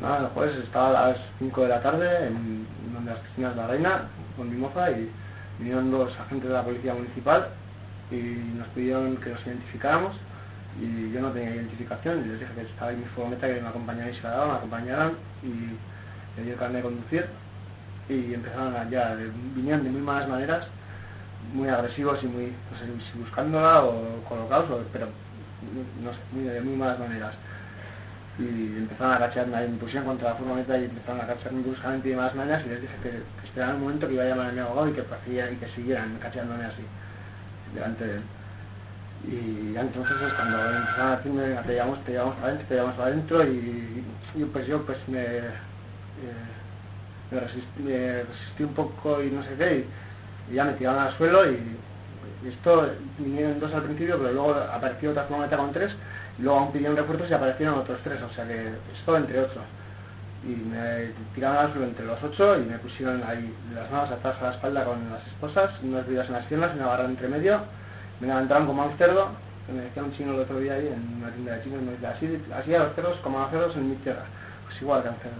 Nada, el jueves estaba a las 5 de la tarde en de las piscinas de la Reina con mi moza y vinieron dos agentes de la policía municipal y nos pidieron que nos identificáramos y yo no tenía identificación y les dije que estaba en mi furgoneta que me acompañaran y se la daban, me acompañaran y le di el carnet de conducir y empezaron a ya, vinieron de muy malas maneras, muy agresivos y muy, no sé si buscándola o colocados, pero no sé, de muy malas maneras. Y empezaron a cacharme, me pusieron contra la furgoneta y empezaron a cacharme bruscamente de malas maneras y les dije que, que esperaran un momento que iba a llamar a mi abogado y que, procedían- y que siguieran cachándome así, delante de él. Y entonces es cuando empezaron a decirme, "Venga, te llevamos, te llevamos para adentro, te llevamos para adentro y, y pues yo pues me, eh, me, resistí, me resistí un poco y no sé qué y, y ya me tiraron al suelo y, y esto vinieron dos al principio pero luego apareció otra furgoneta con tres y luego aún pidieron refuerzos y aparecieron otros tres, o sea que esto entre ocho. Y me tiraron al suelo entre los ocho y me pusieron ahí las manos atrás a la espalda con las esposas, unas vidas en las piernas una barra entre medio me levantaron como a un cerdo, que me decía un chino el otro día ahí en una tienda de chinos, me decía, así, así a los cerdos como a los cerdos en mi tierra, pues igual que a un cerdo.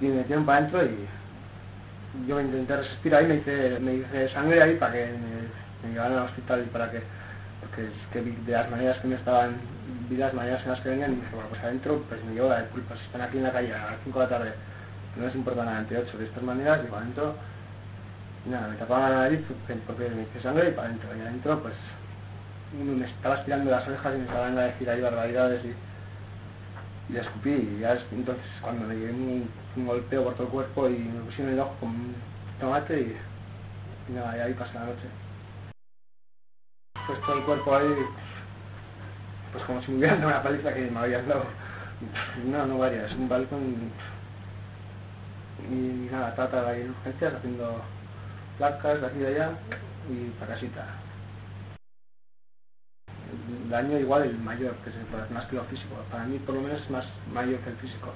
Y me metieron para adentro y yo intenté resistir ahí, me hice, me hice sangre ahí para que me, me llevaran al hospital y para que, porque que de las maneras que me estaban, vi las maneras en las que venían y dije, bueno, pues adentro pues me llevo la culpa, si están aquí en la calle a las 5 de la tarde, no les importa nada, entre 8 de estas maneras, digo, adentro nada, me tapaban la nariz porque me hice sangre y para adentro. Y adentro pues me estaba estirando las orejas y me estaban a decir ahí barbaridades y, y escupí. Y ya es- entonces cuando me llevé un, golpeo por todo el cuerpo y me pusieron el ojo con un tomate y nada, y ahí pasé la noche. Pues todo el cuerpo ahí, pues como si me hubieran dado una paliza que me habían dado. No, no varias, un balcón y nada, trata en urgencias haciendo placas de aquí y de allá y para casita. El daño igual el mayor, que es más que lo físico. Para mí por lo menos es más mayor que el físico.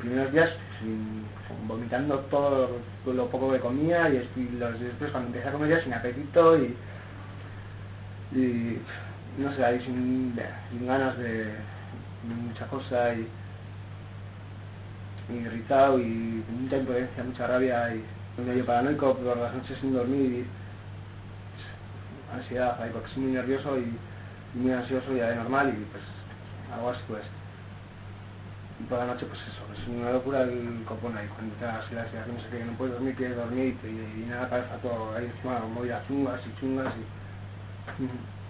Primeros días sin- vomitando todo lo, lo poco que comía y, y los, después cuando empecé a comer ya sin apetito y, y no sé, ahí sin, sin ganas de, de mucha cosa y, y irritado y con mucha impotencia, mucha rabia y medio paranoico por las noches sin dormir y ansiedad, ahí, porque soy muy nervioso y, y muy ansioso de normal y pues algo así pues. Y por la noche pues eso, es una locura el copón ahí, cuando te das la ansiedad, no sé qué, no puedes dormir, quieres dormir y, te- y, nada, cabeza todo ahí encima, movidas chungas y chungas y... Mm-hmm.